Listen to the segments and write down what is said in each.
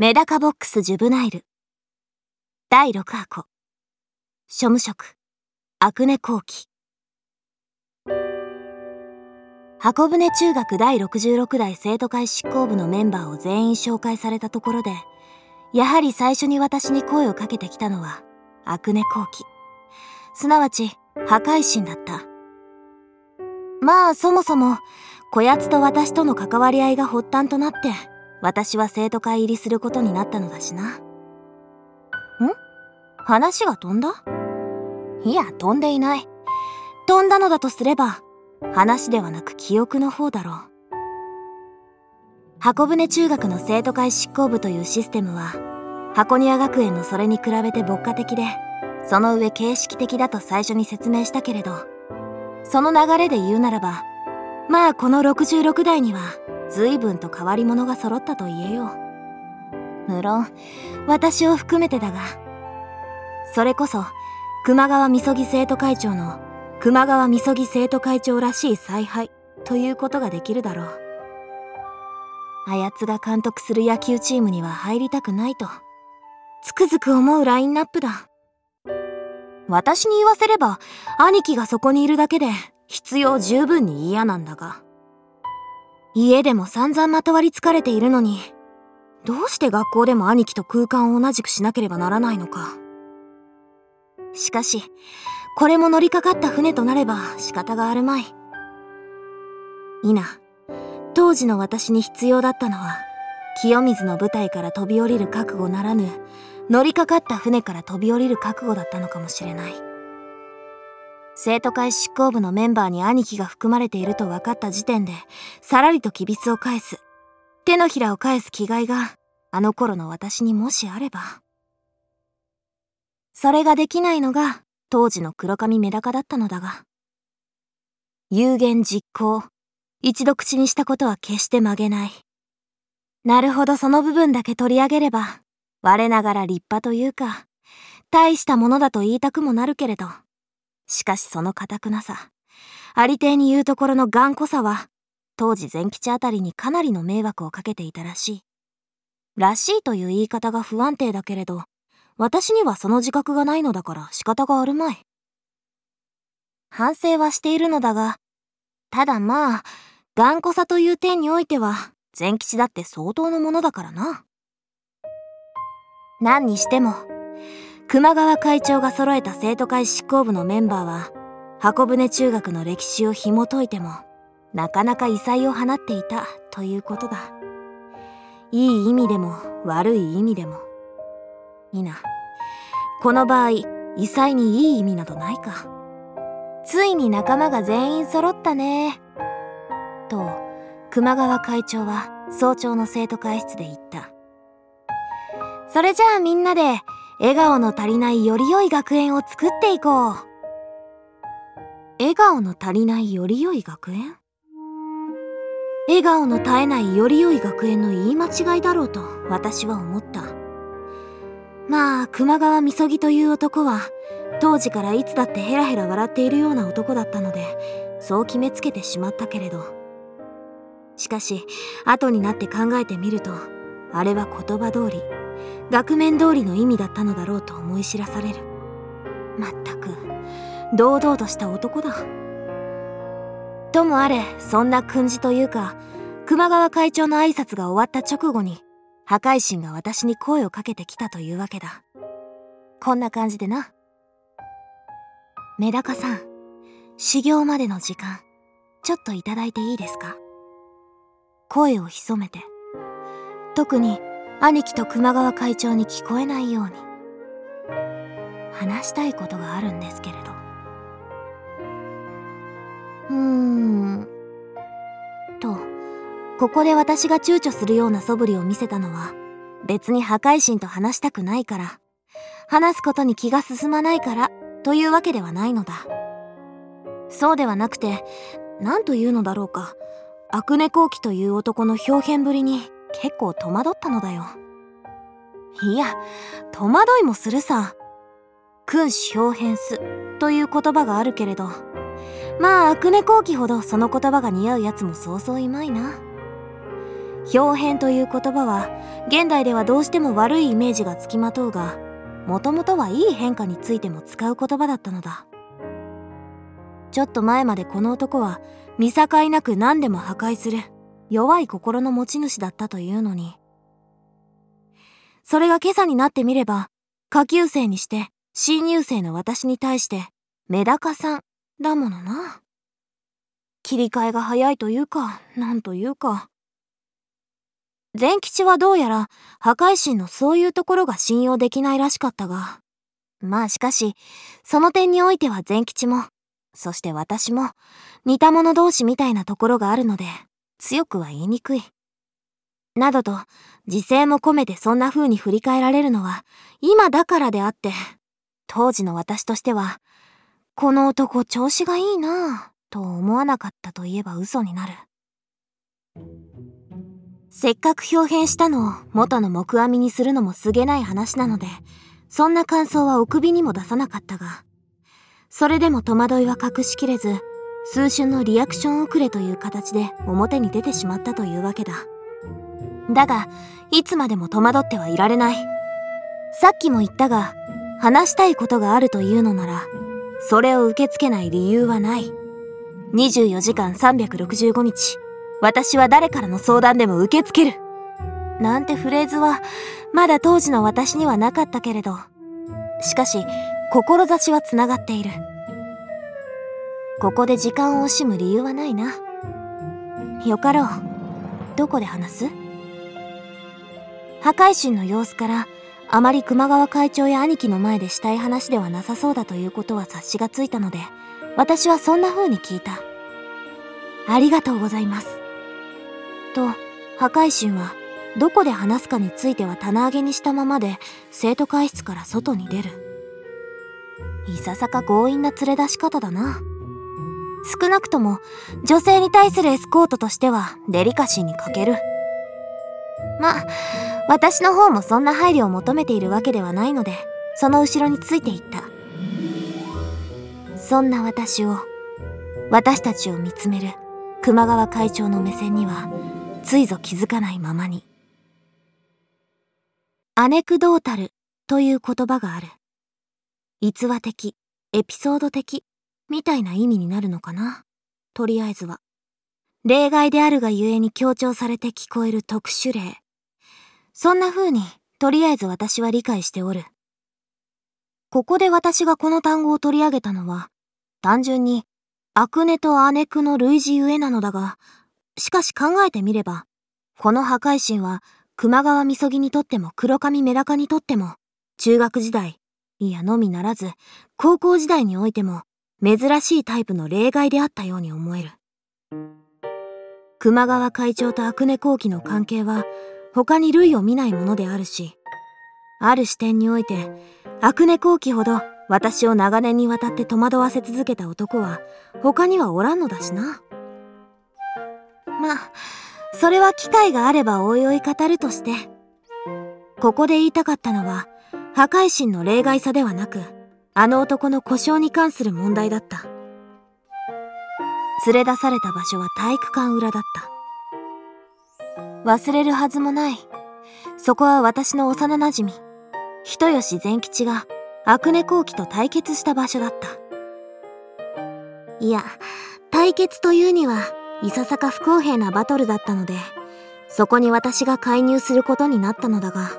メダカボックスジュブナイル。第6箱。庶務職。アクネ後期。箱舟中学第66代生徒会執行部のメンバーを全員紹介されたところでやはり最初に私に声をかけてきたのはアクネ後期。すなわち破壊神だった。まあそもそもこやつと私との関わり合いが発端となって私は生徒会入りすることになったのだしな。ん？話が飛んだ？いや、飛んでいない。飛んだのだとすれば、話ではなく記憶の方だろう。箱舟中学の生徒会執行部というシステムは、箱庭学園のそれに比べて牧歌的で、その上形式的だと最初に説明したけれど、その流れで言うならば、まあこの66代には随分と変わり者が揃ったと言えよう。無論、私を含めてだが、それこそ、熊川みそぎ生徒会長の熊川みそぎ生徒会長らしい采配ということができるだろう。あやつが監督する野球チームには入りたくないと、つくづく思うラインナップだ。私に言わせれば、兄貴がそこにいるだけで必要十分に嫌なんだが。家でも散々まとわりつかれているのに、どうして学校でも兄貴と空間を同じくしなければならないのか。しかし、これも乗りかかった船となれば仕方があるまい。いな、当時の私に必要だったのは、清水の舞台から飛び降りる覚悟ならぬ、乗りかかった船から飛び降りる覚悟だったのかもしれない。生徒会執行部のメンバーに兄貴が含まれていると分かった時点で、さらりときびつを返す。手のひらを返す気概が、あの頃の私にもしあれば。それができないのが、当時の黒髪メダカだったのだが。有言実行。一度口にしたことは決して曲げない。なるほどその部分だけ取り上げれば、我ながら立派というか、大したものだと言いたくもなるけれど、しかしその堅くなさ、ありていに言うところの頑固さは、当時善吉あたりにかなりの迷惑をかけていたらしい。らしいという言い方が不安定だけれど、私にはその自覚がないのだから仕方があるまい。反省はしているのだが、ただまあ、頑固さという点においては、善吉だって相当のものだからな。何にしても、熊川会長が揃えた生徒会執行部のメンバーは箱舟中学の歴史を紐解いてもなかなか異彩を放っていたということだ。いい意味でも悪い意味でも。いな。この場合異彩にいい意味などないか。ついに仲間が全員揃ったね。と熊川会長は早朝の生徒会室で言った。それじゃあみんなで笑顔の足りないより良い学園を作っていこう。笑顔の足りないより良い学園笑顔の絶えないより良い学園の言い間違いだろうと私は思った。まあ、熊川みそぎという男は、当時からいつだってヘラヘラ笑っているような男だったので、そう決めつけてしまったけれど。しかし、後になって考えてみると、あれは言葉通り、額面通りの意味だったのだろうと思い知らされる。まったく堂々とした男だ。ともあれそんな訓示というか熊川会長の挨拶が終わった直後に破壊神が私に声をかけてきたというわけだ。こんな感じでな。メダカさん修行までの時間ちょっといただいていいですか？声を潜めて。特に兄貴と熊川会長に聞こえないように。話したいことがあるんですけれど。うーん。とここで私が躊躇するような素振りを見せたのは別に破壊神と話したくないから話すことに気が進まないからというわけではないのだ。そうではなくて何というのだろうか。アクネコウキという男の表現ぶりに結構戸惑ったのだよ。いや、戸惑いもするさ。君子表変すという言葉があるけれど、まあ、アクネ後期ほどその言葉が似合うやつもそうそういまいな。表変という言葉は現代ではどうしても悪いイメージがつきまとうがもともとはいい変化についても使う言葉だったのだちょっと前までこの男は見境なく何でも破壊する弱い心の持ち主だったというのに。それが今朝になってみれば下級生にして新入生の私に対してメダカさんだものな。切り替えが早いというかなんというか。善吉はどうやら破壊神のそういうところが信用できないらしかったが。まあしかしその点においては善吉もそして私も似た者同士みたいなところがあるので。強くは言いにくい。などと自制も込めてそんな風に振り返られるのは今だからであって当時の私としてはこの男調子がいいなぁと思わなかったといえば嘘になる。せっかく表変したのを元の木阿弥にするのもすげない話なのでそんな感想はお首にも出さなかったがそれでも戸惑いは隠しきれず数春のリアクション遅れという形で表に出てしまったというわけだ。だがいつまでも戸惑ってはいられない。さっきも言ったが話したいことがあるというのならそれを受け付けない理由はない。24時間365日私は誰からの相談でも受け付ける。なんてフレーズはまだ当時の私にはなかったけれど。しかし志はつながっている。ここで時間を惜しむ理由はないな。よかろう。どこで話す？破壊神の様子からあまり熊川会長や兄貴の前でしたい話ではなさそうだということは察しがついたので私はそんな風に聞いた。ありがとうございます。と破壊神はどこで話すかについては棚上げにしたままで生徒会室から外に出る。いささか強引な連れ出し方だな。少なくとも女性に対するエスコートとしてはデリカシーに欠ける。ま私の方もそんな配慮を求めているわけではないのでその後ろについていった。そんな私を私たちを見つめる熊川会長の目線にはついぞ気づかないままに。アネクドータルという言葉がある。逸話的エピソード的みたいな意味になるのかな？とりあえずは。例外であるがゆえに強調されて聞こえる特殊例。そんな風にとりあえず私は理解しておる。ここで私がこの単語を取り上げたのは単純にアクネとアネクの類似ゆえなのだがしかし考えてみればこの破壊神は熊川みそぎにとっても黒髪メダカにとっても中学時代いやのみならず高校時代においても珍しいタイプの例外であったように思える。熊川会長とアクネ後期の関係は他に類を見ないものであるしある視点においてアクネ後期ほど私を長年にわたって戸惑わせ続けた男は他にはおらんのだしな。まあそれは機会があればおいおい語るとして。ここで言いたかったのは破壊神の例外さではなくあの男の故障に関する問題だった。連れ出された場所は体育館裏だった。忘れるはずもない。そこは私の幼なじみ人吉善吉がアクネ後期と対決した場所だった。いや対決というにはいささか不公平なバトルだったのでそこに私が介入することになったのだが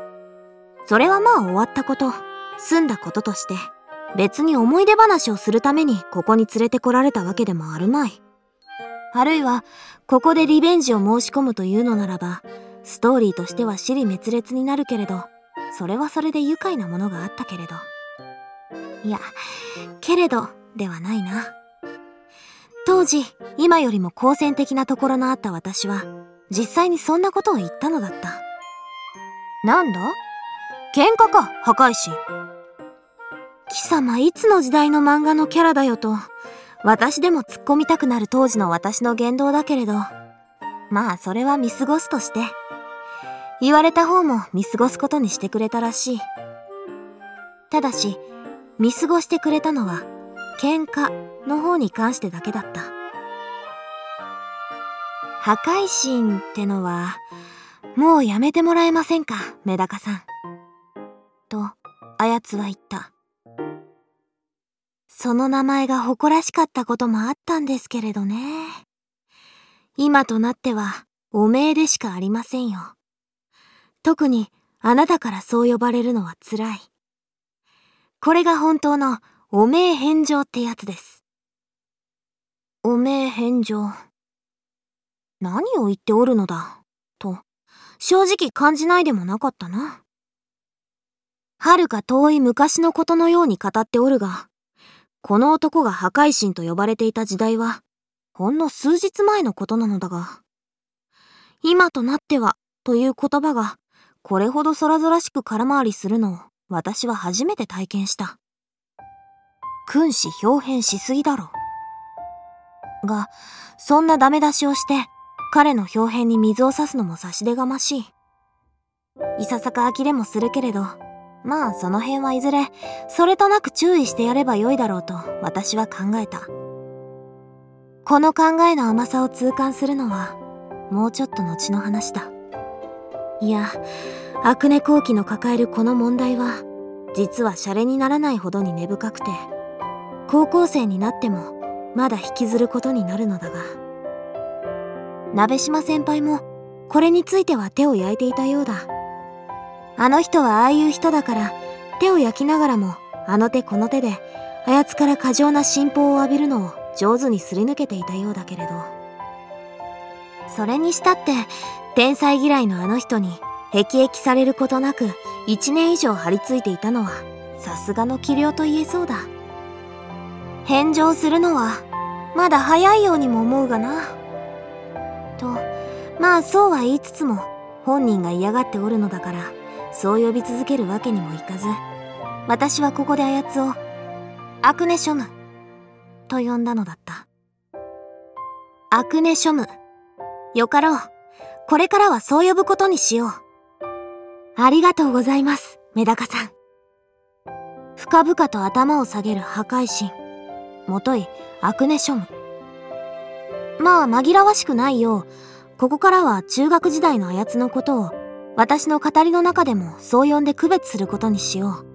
それはまあ終わったこと済んだこととして。別に思い出話をするためにここに連れてこられたわけでもあるまい。あるいは、ここでリベンジを申し込むというのならば、ストーリーとしては尻滅裂になるけれど、それはそれで愉快なものがあったけれど。いや、けれど、ではないな。当時、今よりも好戦的なところのあった私は、実際にそんなことを言ったのだった。なんだ？喧嘩か、破壊神。貴様いつの時代の漫画のキャラだよと私でも突っ込みたくなる当時の私の言動だけれどまあそれは見過ごすとして言われた方も見過ごすことにしてくれたらしいただし見過ごしてくれたのは喧嘩の方に関してだけだった破壊神ってのはもうやめてもらえませんか、メダカさん。と、あやつは言った。その名前が誇らしかったこともあったんですけれどね。今となっては、おめえでしかありませんよ。特に、あなたからそう呼ばれるのは辛い。これが本当の、おめえ返上ってやつです。おめえ返上。何を言っておるのだ、と、正直感じないでもなかったな。遥か遠い昔のことのように語っておるが、この男が破壊神と呼ばれていた時代は、ほんの数日前のことなのだが、今となっては、という言葉が、これほど空々しく空回りするのを、私は初めて体験した。君子表変しすぎだろ。が、そんなダメ出しをして、彼の表変に水を差すのも差し出がましい。いささか呆れもするけれど、まあその辺はいずれ、それとなく注意してやればよいだろうと私は考えた。この考えの甘さを痛感するのは、もうちょっと後の話だ。いや、アクネ後期の抱えるこの問題は、実はシャレにならないほどに根深くて、高校生になっても、まだ引きずることになるのだが。鍋島先輩も、これについては手を焼いていたようだ。あの人はああいう人だから手を焼きながらもあの手この手であやつから過剰な信奉を浴びるのを上手にすり抜けていたようだけれど。それにしたって天才嫌いのあの人に辟易されることなく1年以上張り付いていたのはさすがの器量と言えそうだ。返上するのはまだ早いようにも思うがな。とまあそうは言いつつも本人が嫌がっておるのだから。そう呼び続けるわけにもいかず私はここであやつをアクネショムと呼んだのだった。アクネショムよかろう。これからはそう呼ぶことにしよう。ありがとうございますメダカさん。深々と頭を下げる破壊神もといアクネショム。まあ紛らわしくないようここからは中学時代のあやつのことを私の語りの中でもそう呼んで区別することにしよう。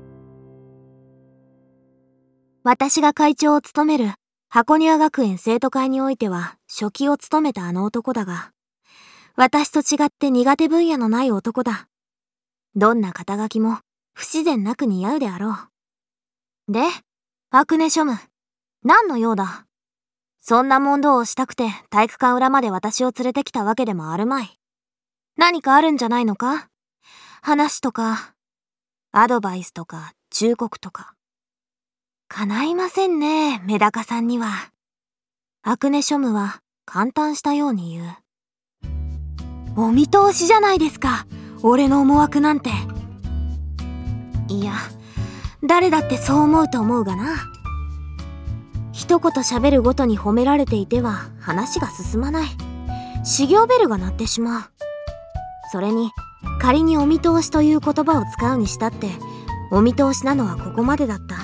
私が会長を務める箱庭学園生徒会においては初期を務めたあの男だが、私と違って苦手分野のない男だ。どんな肩書きも不自然なく似合うであろう。で、アクネショム、何の用だ？そんな問答をしたくて体育館裏まで私を連れてきたわけでもあるまい。何かあるんじゃないのか？話とか、アドバイスとか、忠告とか。叶いませんね、メダカさんには。アクネショムは簡単したように言う。お見通しじゃないですか、俺の思惑なんて。いや、誰だってそう思うと思うがな。一言喋るごとに褒められていては話が進まない。修行ベルが鳴ってしまう。それに仮にお見通しという言葉を使うにしたってお見通しなのはここまでだった。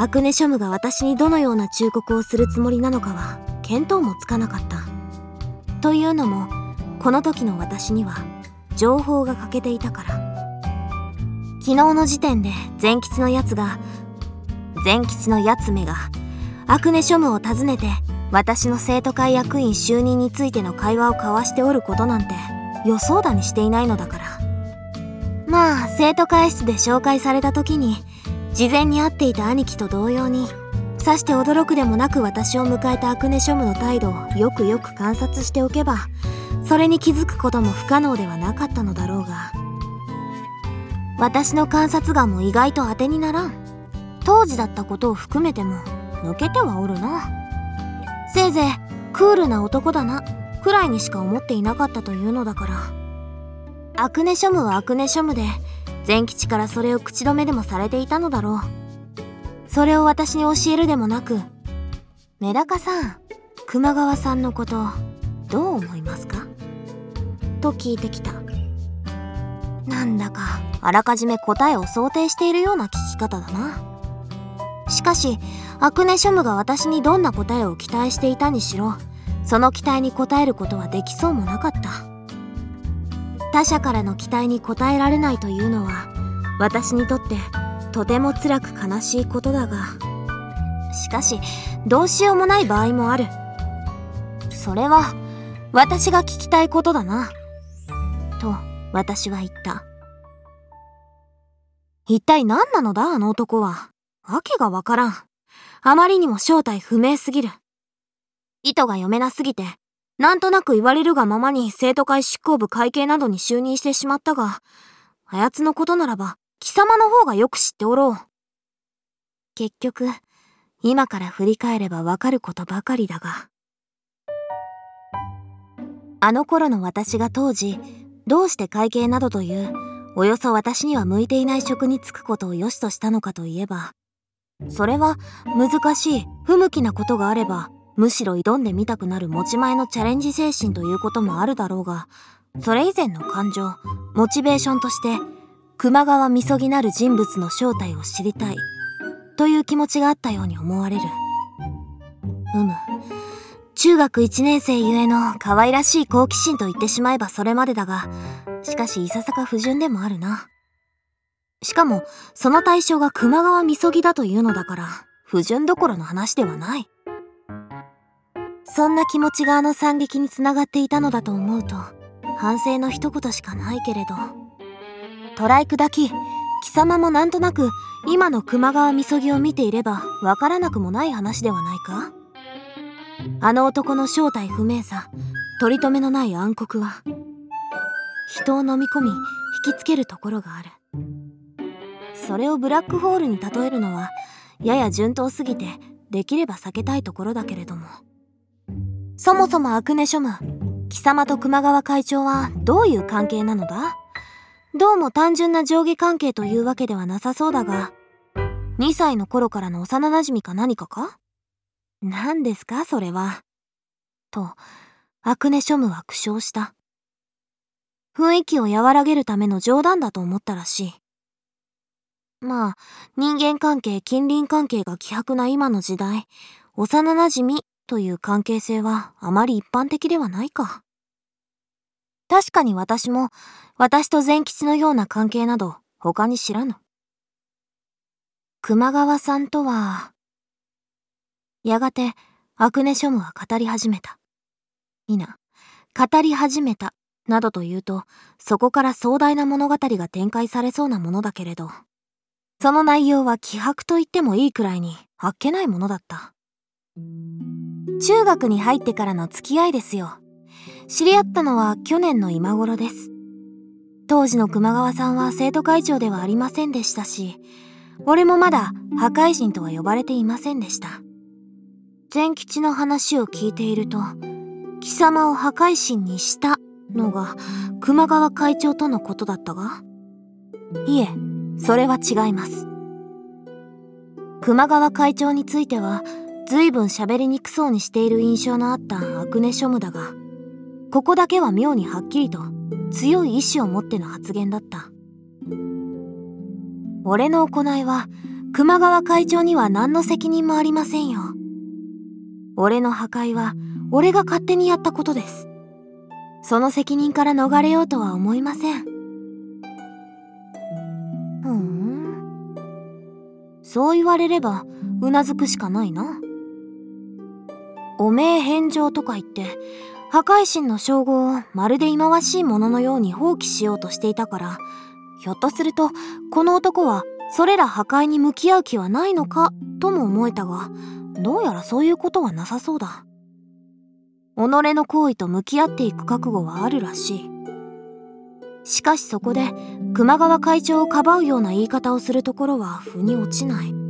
アクネショムが私にどのような忠告をするつもりなのかは見当もつかなかった。というのもこの時の私には情報が欠けていたから。昨日の時点で善吉のやつが善吉のやつめがアクネショムを訪ねて私の生徒会役員就任についての会話を交わしておることなんて予想だにしていないのだから。まあ生徒会室で紹介された時に事前に会っていた兄貴と同様にさして驚くでもなく私を迎えたアクネショムの態度をよくよく観察しておけばそれに気づくことも不可能ではなかったのだろうが。私の観察眼も意外と当てにならん。当時だったことを含めても抜けてはおるな。せいぜいクールな男だな。くらいにしか思っていなかったというのだから。アクネショムはアクネショムで善吉からそれを口止めでもされていたのだろう。それを私に教えるでもなくメダカさん熊川さんのことどう思いますか？と聞いてきた。なんだかあらかじめ答えを想定しているような聞き方だな。しかしアクネショムが私にどんな答えを期待していたにしろその期待に応えることはできそうもなかった。他者からの期待に応えられないというのは私にとってとても辛く悲しいことだが。しかしどうしようもない場合もある。それは私が聞きたいことだな。と私は言った。一体何なのだあの男は。わけがわからん。あまりにも正体不明すぎる。意図が読めなすぎてなんとなく言われるがままに生徒会執行部会計などに就任してしまったがあやつのことならば貴様の方がよく知っておろう。結局今から振り返ればわかることばかりだが。あの頃の私が当時どうして会計などというおよそ私には向いていない職に就くことを良しとしたのかといえばそれは難しい不向きなことがあればむしろ挑んでみたくなる持ち前のチャレンジ精神ということもあるだろうがそれ以前の感情モチベーションとして熊川みそぎなる人物の正体を知りたいという気持ちがあったように思われる。うむ。中学1年生ゆえの可愛らしい好奇心と言ってしまえばそれまでだがしかしいささか不純でもあるな。しかもその対象が熊川みそぎだというのだから不純どころの話ではない。そんな気持ちがあの惨劇につながっていたのだと思うと反省の一言しかないけれど。トライ砕き貴様もなんとなく今の熊川みそぎを見ていればわからなくもない話ではないか？あの男の正体不明さ取り留めのない暗黒は人を飲み込み引きつけるところがある。それをブラックホールに例えるのはやや順当すぎてできれば避けたいところだけれども。そもそもアクネショム貴様と熊川会長はどういう関係なのだ？どうも単純な上下関係というわけではなさそうだが2歳の頃からの幼馴染か何かか？何ですかそれは。と、アクネショムは苦笑した。雰囲気を和らげるための冗談だと思ったらしい。まあ、人間関係、近隣関係が希薄な今の時代、幼馴染という関係性はあまり一般的ではないか。確かに私も、私と善吉のような関係など他に知らぬ。熊川さんとは、やがて、アクネショムは語り始めた。いな、語り始めた、などと言うと、そこから壮大な物語が展開されそうなものだけれど、その内容は気迫と言ってもいいくらいに、あっけないものだった。中学に入ってからの付き合いですよ。知り合ったのは去年の今頃です。当時の熊川さんは生徒会長ではありませんでしたし、俺もまだ破壊神とは呼ばれていませんでした。善吉の話を聞いていると貴様を破壊神にしたのが熊川会長とのことだったがいえそれは違います熊川会長については随分喋りにくそうにしている印象のあったアクネショムだがここだけは妙にはっきりと強い意志を持っての発言だった俺の行いは熊川会長には何の責任もありませんよ俺の破壊は俺が勝手にやったことです。その責任から逃れようとは思いません。ふん。そう言われれば、うなずくしかないな。おめえ返上とか言って、破壊神の称号をまるで忌まわしいもののように放棄しようとしていたから、ひょっとすると、この男はそれら破壊に向き合う気はないのか、とも思えたが、どうやらそういうことはなさそうだ。己の行為と向き合っていく覚悟はあるらしい。しかしそこで熊川会長をかばうような言い方をするところは腑に落ちない。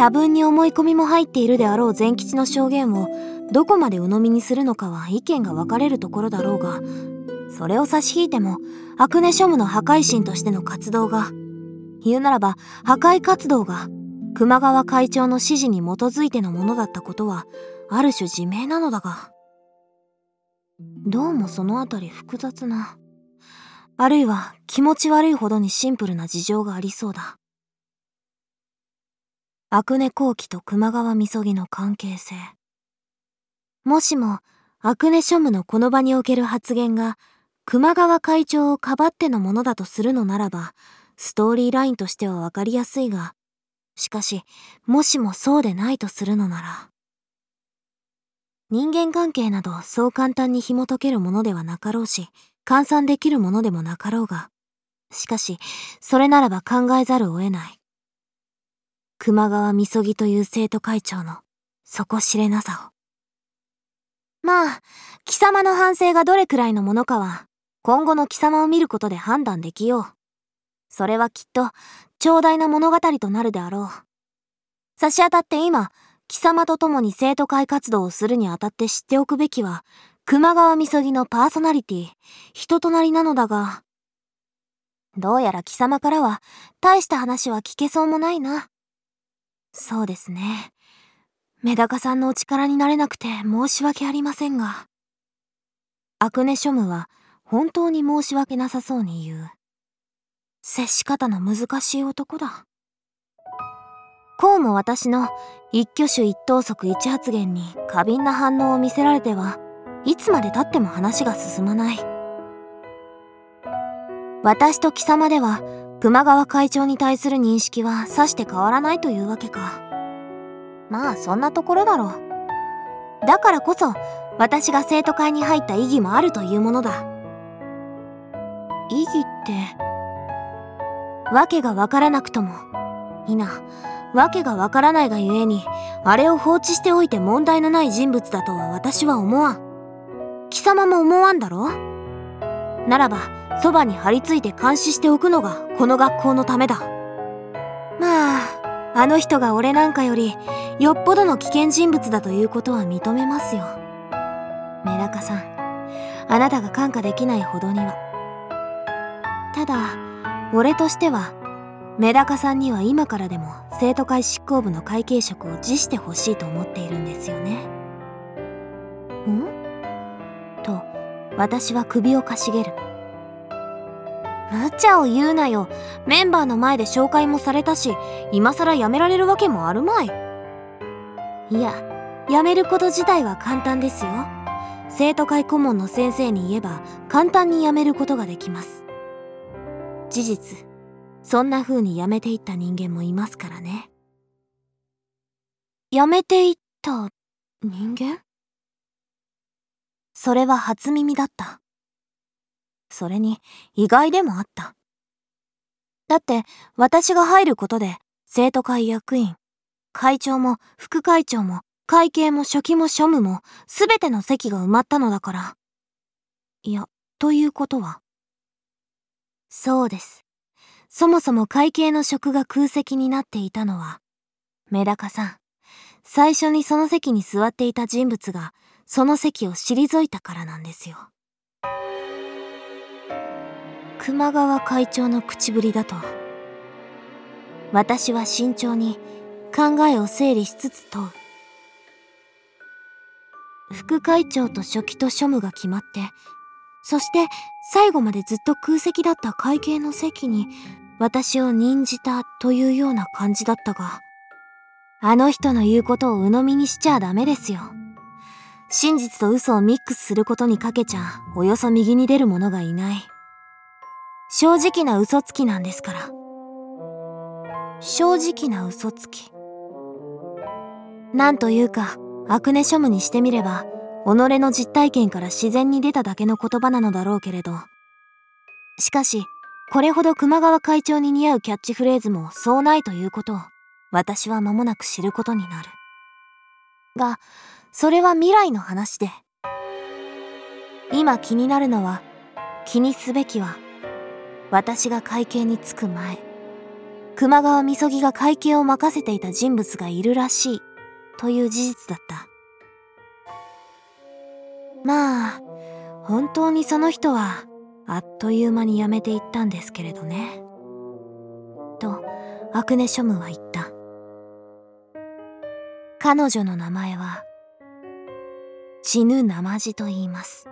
多分に思い込みも入っているであろう善吉の証言をどこまで鵜呑みにするのかは意見が分かれるところだろうが、それを差し引いてもアクネショムの破壊神としての活動が、言うならば破壊活動が熊川会長の指示に基づいてのものだったことはある種自明なのだがどうもそのあたり複雑なあるいは気持ち悪いほどにシンプルな事情がありそうだ。アクネ後期と熊川みそぎの関係性もしもアクネショムのこの場における発言が熊川会長をかばってのものだとするのならば、ストーリーラインとしてはわかりやすいが、しかし、もしもそうでないとするのなら、人間関係などそう簡単に紐解けるものではなかろうし、換算できるものでもなかろうが、しかし、それならば考えざるを得ない。熊川みそぎという生徒会長の底知れなさを。まあ、貴様の反省がどれくらいのものかは、今後の貴様を見ることで判断できよう。それはきっと、長大な物語となるであろう。差し当たって今、貴様と共に生徒会活動をするにあたって知っておくべきは、熊川みそぎのパーソナリティ、人となりなのだが、どうやら貴様からは、大した話は聞けそうもないな。そうですね。メダカさんのお力になれなくて申し訳ありませんが。アクネショムは本当に申し訳なさそうに言う。接し方の難しい男だ。こうも私の一挙手一投足一発言に過敏な反応を見せられてはいつまでたっても話が進まない。私と貴様では熊川会長に対する認識はさして変わらないというわけか。まあそんなところだろう。だからこそ私が生徒会に入った意義もあるというものだ。意義って、わけがわからなくとも、いな、わけがわからないがゆえに、あれを放置しておいて問題のない人物だとは私は思わん。貴様も思わんだろならば、そばに張り付いて監視しておくのがこの学校のためだ。まあ、あの人が俺なんかより、よっぽどの危険人物だということは認めますよ。メダカさん、あなたが感化できないほどには。ただ、俺としては、メダカさんには今からでも生徒会執行部の会計職を辞してほしいと思っているんですよね。ん？私は首をかしげる。無茶を言うなよ。メンバーの前で紹介もされたし、今更辞められるわけもあるまい。いや、辞めること自体は簡単ですよ。生徒会顧問の先生に言えば簡単に辞めることができます。事実、そんな風に辞めていった人間もいますからね。辞めていった人間？それは初耳だった。それに意外でもあった。だって私が入ることで生徒会役員、会長も副会長も会計も書記も庶務も全ての席が埋まったのだから。いや、ということは？そうです。そもそも会計の職が空席になっていたのは、メダカさん、最初にその席に座っていた人物が、その席を退いたからなんですよ。熊川会長の口ぶりだと、私は慎重に考えを整理しつつ問う。副会長と書記と庶務が決まって、そして最後までずっと空席だった会計の席に私を任じたというような感じだったが、あの人の言うことを鵜呑みにしちゃダメですよ。真実と嘘をミックスすることにかけちゃ、およそ右に出る者がいない。正直な嘘つきなんですから。正直な嘘つき。なんというか、アクネショムにしてみれば、己の実体験から自然に出ただけの言葉なのだろうけれどしかしこれほど熊川会長に似合うキャッチフレーズもそうないということを私は間もなく知ることになるがそれは未来の話で今気になるのは気にすべきは私が会計に着く前熊川みそぎが会計を任せていた人物がいるらしいという事実だったまあ、本当にその人は、あっという間に辞めていったんですけれどね。と、アクネショムは言った。彼女の名前は、死ぬなまじと言います。